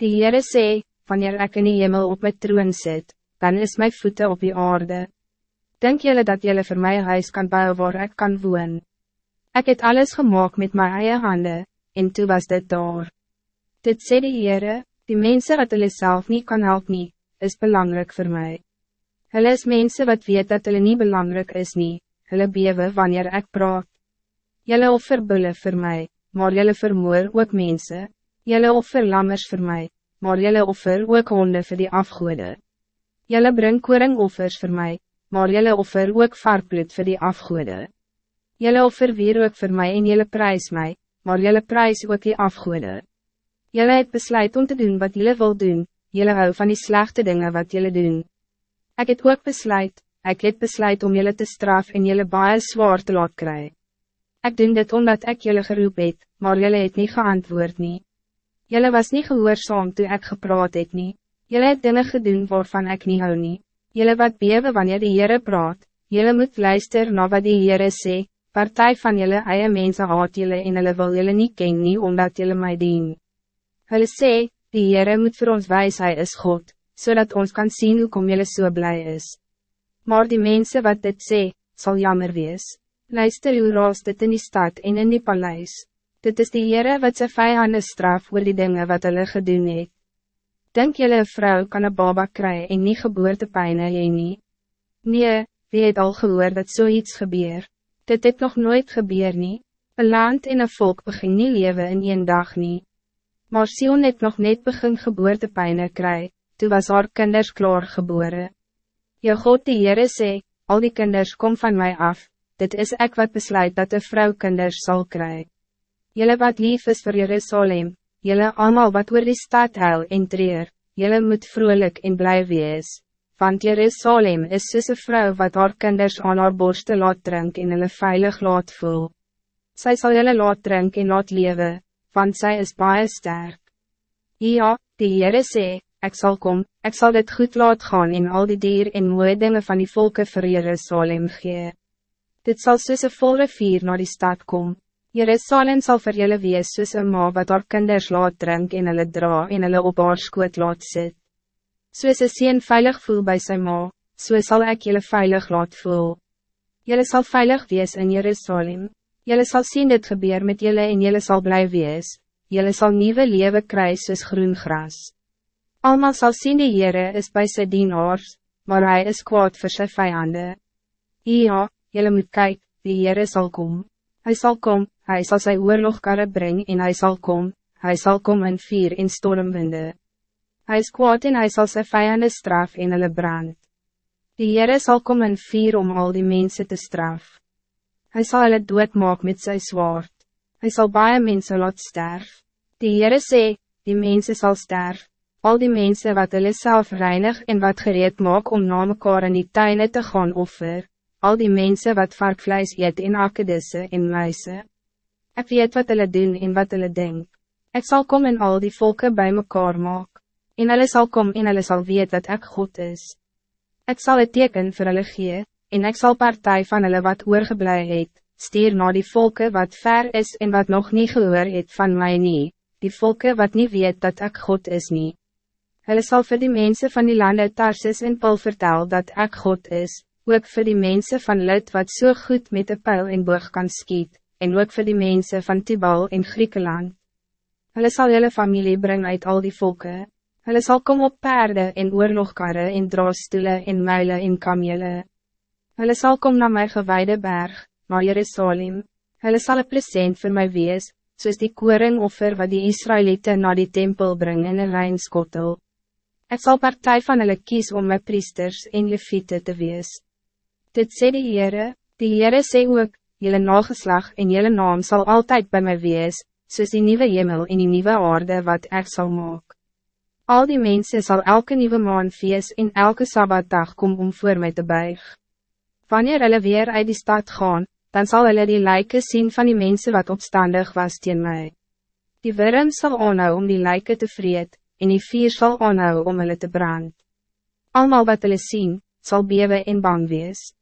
Die Heere sê, wanneer ek in die hemel op my troon zit, dan is mijn voeten op die aarde. Denk jullie dat jullie voor mij huis kan bouwen waar ik kan woon? Ik het alles gemaakt met mijn eigen handen, en toen was dit daar. Dit sê die Heere, die mensen wat hulle self niet kan helpen, nie, is belangrijk voor mij. Hulle is mensen wat weet dat hulle niet belangrijk is nie, hulle bewe wanneer ik praat. Jullie offer bulle voor mij, maar jullie vermoor ook mensen. Jullie offer lammers voor mij, maar jullie offer ook honde voor die afgoede. Jullie bring koringoffers voor mij, maar jullie offer ook varkbloed voor die afgoede. Jullie offer weer ook voor mij en jullie prijs mij, maar jullie prijs ook die afgoede. Jullie het besluit om te doen wat jullie wil doen, jullie hou van die slechte dingen wat jullie doen. Ik het ook besluit, ik het besluit om jullie te straf en jullie baie zwaar te laat krijgen. Ik doe dit omdat ik jullie geroep het, maar jullie het niet geantwoord niet. Jelle was niet gehoorzaam toe ik gepraat het nie. Jelle het dinge gedoen waarvan ik niet hou nie. Jelle wat bewe wanneer die Heere praat. Jelle moet luister na wat die Heere sê. Partij van jelle eie mense haat jelle en hulle wil jelle niet ken nie omdat jelle mij dien. Hulle sê, die Heere moet voor ons wijs hy is God, zodat ons kan zien hoe kom jelle so blij is. Maar die mensen wat dit sê, zal jammer wees. Luister hoe raas dit in die stad en in die paleis. Dit is die Heere wat sy vijanden straf oor die dingen wat hulle gedoen het. Denk jylle vrou kan een baba kry en nie geboortepijne jy nie? Nee, wie het al gehoor dat so gebeur? Dit het nog nooit gebeur nie. Een land en een volk begin nie leven in een dag nie. Maar Sion het nog net begin geboortepijne kry, toe was haar kinders klaar gebore. Je God die Heere sê, al die kinders kom van mij af, dit is ek wat besluit dat de vrouw kinders zal krijgen. Jelle wat lief is voor Jerusalem, jelle allemaal wat oor die stad huil en treer, jelle moet vrolijk en blij wees. Want Jerusalem is soos een vrou wat haar kinders aan haar borste laat drink en hulle veilig laat voel. Zij zal jelle laat drink en laat leven, want zij is baie sterk. Ja, die Heere sê, ek sal kom, ek sal dit goed laat gaan en al die dier en mooie dinge van die volken vir Jerusalem gee. Dit zal soos een vol rivier naar die stad komen. Jerusalem zal voor jullie wees soos een ma wat haar kinders laat drink en hulle dra en hulle op haar skoot laat sit. Soos een sien veilig voel bij zijn ma, so sal ek jullie veilig laat voel. Jullie zal veilig wees in Jerusalem. Jullie zal zien dit gebeur met jullie en jullie zal blij wees. Jullie zal nieuwe leven krijgen soos groen gras. Almal zal zien die Heere is bij sy dienaars, maar hij is kwaad voor sy vijanden. Ja, jullie moet kijken, die Heere zal komen. Hij zal komen, hij zal zijn oorlogkarre brengen en hij zal komen, hij zal komen in vier in stormwinde. Hij is kwaad en hij zal zijn vijanden straf in hulle brand. Die Heere zal komen in vier om al die mensen te straf. Hij zal hulle doodmaak met zijn zwaard. Hij zal baie mensen laat sterf. Die Heere sê, die mensen zal sterf. Al die mensen wat hulle self reinig en wat gereed maak om na mekaar in die tuine te gaan offer. Al die mensen wat varkvlees eet in akkedisse en muise. Ik weet wat hulle doen en wat hulle denk. Ik zal komen en al die volken bij mekaar maak. En hulle sal kom en hulle sal weet dat ik God is. Ik zal het teken vir hulle gee, en ik zal partij van hulle wat oorgeblij het, stuur na die volken wat ver is en wat nog niet gehoor het van mij nie, die volken wat niet weet dat ik God is nie. Hulle sal vir die mensen van die landen Tarsis en Pul vertel dat ik God is, ook voor die mensen van Lid wat zo so goed met de pijl en boog kan skiet, en ook voor die mensen van Tibal in Griekenland. Hulle sal jylle familie brengen uit al die volken. Hulle sal kom op paarden en oorlogkarre en draasstoele en muile en kamele. Hulle sal kom naar mijn gewijde berg, naar Jerusalem. Hulle sal een present voor mij wees, soos die koringoffer wat die Israëlieten naar die tempel brengen in een rijnskottel. Ik zal partij van hulle kies om mijn priesters en leviete te wees. Dit sê die Heere, die Heere sê ook, jylle nageslag en jylle naam zal altijd bij mij wees, soos die nieuwe hemel en die nieuwe aarde wat ik zal maak. Al die mensen zal elke nieuwe maan fees en elke sabbatdag kom om voor mij te buig. Wanneer hulle weer uit die stad gaan, dan zal hulle die lijken zien van die mensen wat opstandig was tegen mij. Die worm zal aanhou om die lijken te vreet, en die vier zal aanhou om hulle te brand. Almal wat hulle sien, zal bewe en bang wees.